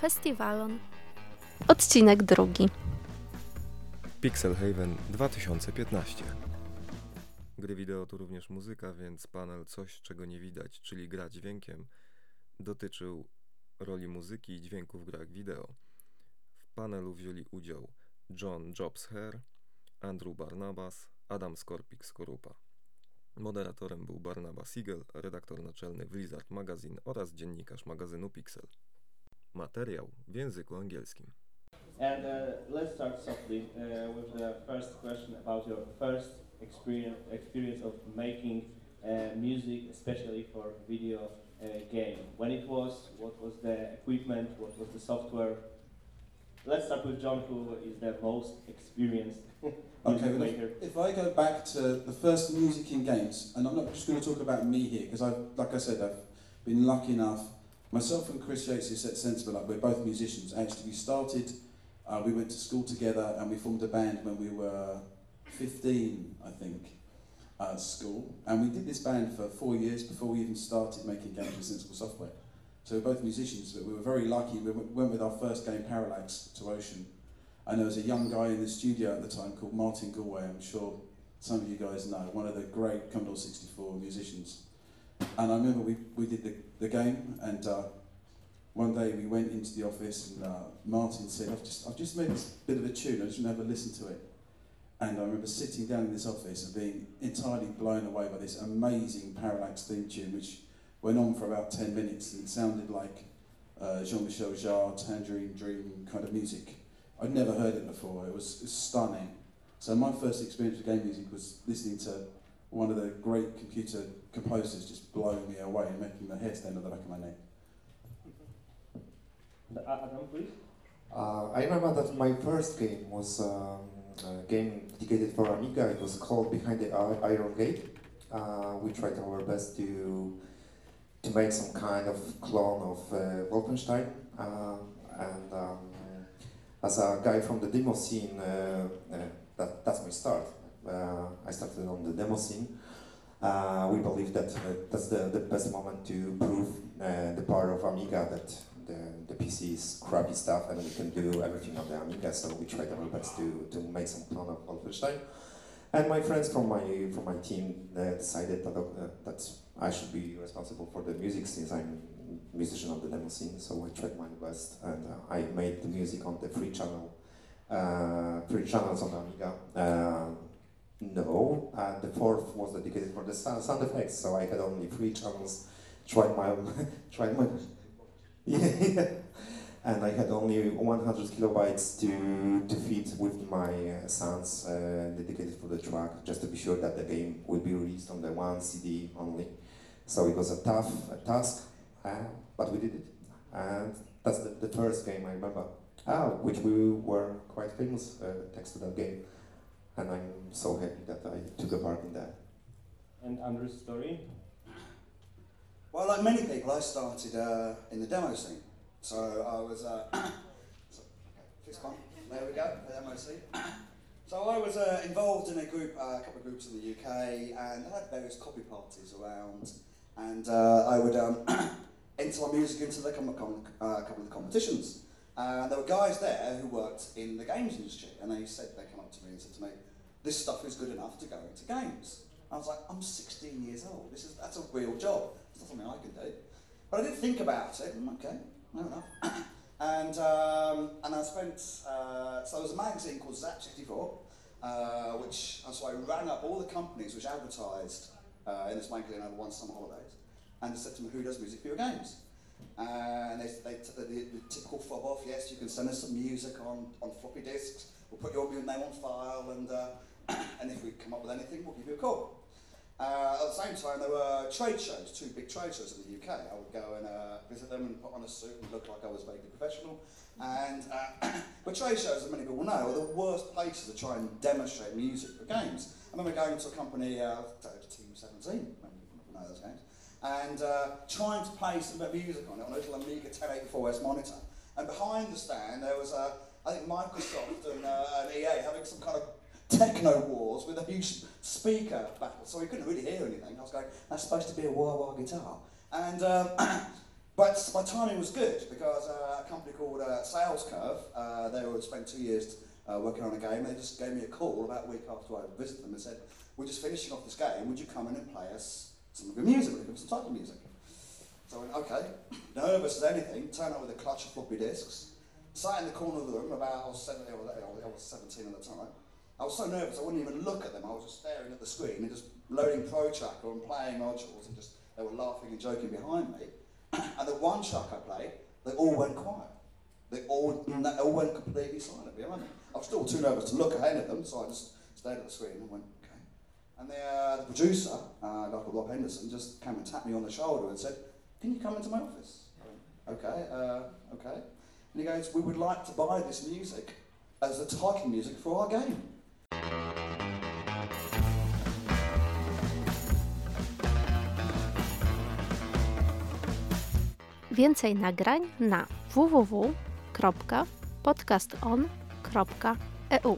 festiwalon. Odcinek drugi. Pixel Haven 2015. Gry wideo to również muzyka, więc panel Coś, czego nie widać, czyli gra dźwiękiem, dotyczył roli muzyki i dźwięku w grach wideo. W panelu wzięli udział John Jobs Hare, Andrew Barnabas, Adam Skorpik Skorupa. Moderatorem był Barnabas Siegel, redaktor naczelny Blizzard Magazine oraz dziennikarz magazynu Pixel. Materiał w języku angielskim. And uh, let's start softly uh, with the first question about your first experience experience of making uh, music, especially for video uh, game. When it was, what was the equipment, what was the software? Let's start with John, who is the most experienced music Okay, well, maker. if, if I go back to the first music in games, and I'm not just going to talk about me here, because I, like I said, I've been lucky enough. Myself and Chris Yates is sensible. Like we're both musicians. Actually, we started. Uh, we went to school together, and we formed a band when we were 15, I think, at school. And we did this band for four years before we even started making games with Sensible Software. So we're both musicians, but we were very lucky. We went with our first game, Parallax, to Ocean. And there was a young guy in the studio at the time called Martin Galway, I'm sure some of you guys know, one of the great Commodore 64 musicians. And I remember we, we did the, the game, and uh, one day we went into the office, and uh, Martin said, I've just, I've just made this bit of a tune, I just want to it. And I remember sitting down in this office and being entirely blown away by this amazing Parallax theme tune, which went on for about 10 minutes and sounded like uh, Jean Michel Jarre, Tangerine Dream kind of music. I'd never heard it before. It was, it was stunning. So my first experience with game music was listening to one of the great computer composers just blowing me away and making my hair stand on the back of my neck. Uh, Adam, please. Uh, I remember that my first game was um, a game dedicated for Amiga. It was called Behind the Iron Gate. Uh, we tried our best to to make some kind of clone of uh, Wolfenstein. Uh, and um, as a guy from the demo scene, uh, uh, that, that's my start. Uh, I started on the demo scene. Uh, we believe that uh, that's the, the best moment to prove the power of Amiga that the, the PC is crappy stuff and we can do everything on the Amiga. So we tried our best to, to make some clone of Wolfenstein. And my friends from my from my team uh, decided that, uh, that I should be responsible for the music since I'm musician of the demo scene. So I tried my best and uh, I made the music on the free channel, free channels on Amiga. No, and the fourth was dedicated for the sound, sound effects. So I had only three channels. Tried my tried my yeah, and I had only 100 kilobytes to to feed with my uh, sounds uh, dedicated for the track, just to be sure that the game will be released on the one CD only. So it was a tough a task, uh, but we did it, and that's the, the first game I remember. Ah, which we were quite famous uh, thanks to that game, and I'm so happy that I took a part in that. And Andrew's story. Well, like many people, I started uh, in the demo scene. So I was, uh, so, okay, fist bump. There we go, the demo scene. So I was uh, involved in a group, uh, a couple of groups in the UK, and I had various copy parties around, and uh, I would um, enter my music into the com- com- uh, couple of the competitions. And there were guys there who worked in the games industry, and they said they come up to me and said to me, "This stuff is good enough to go into games." I was like, "I'm 16 years old. This is that's a real job. It's not something I can do." But I did think about it. and, Okay, no enough. and um, and I spent uh, so there was a magazine called Zzap 64, uh, which so I rang up all the companies which advertised uh, in this magazine over one summer holidays, and said to them, "Who does music for your games?" And they, they t- the, the typical fob off, yes, you can send us some music on, on floppy disks, we'll put your name on file, and, uh, and if we come up with anything, we'll give you a call. Uh, at the same time, there were trade shows, two big trade shows in the UK. I would go and uh, visit them and put on a suit and look like I was vaguely professional. And uh, but trade shows, as many people know, are the worst places to try and demonstrate music for games. I remember going to a company, uh, Team 17, many people know those games, and uh, trying to play some music on it on a little Amiga 1084S monitor. And behind the stand, there was, uh, I think, Microsoft and, uh, and EA having some kind of techno wars with a huge speaker battle, so we couldn't really hear anything. I was going, that's supposed to be a wah wah guitar. And um, But my timing was good because uh, a company called uh, Sales Curve, uh, they would spent two years uh, working on a game. They just gave me a call about a week after I visited them and said, "We're just finishing off this game. Would you come in and play us some of your music? We're some of music." So I went, "Okay." Nervous as anything. turn up with a clutch of floppy disks. Sat in the corner of the room. About I was 17, I was 17 at the time. I was so nervous I wouldn't even look at them. I was just staring at the screen and just loading Pro Tracker and playing modules and just they were laughing and joking behind me. and the one track I played, they all went quiet. They all they all went completely silent behind me. I was still too nervous to look ahead of them, so I just stayed at the screen and went, okay. And the, uh, the producer, uh, called Rob Henderson, just came and tapped me on the shoulder and said, "Can you come into my office?" I went, okay, uh, okay. And he goes, "We would like to buy this music as the title music for our game." Więcej nagrań na www.podcaston.eu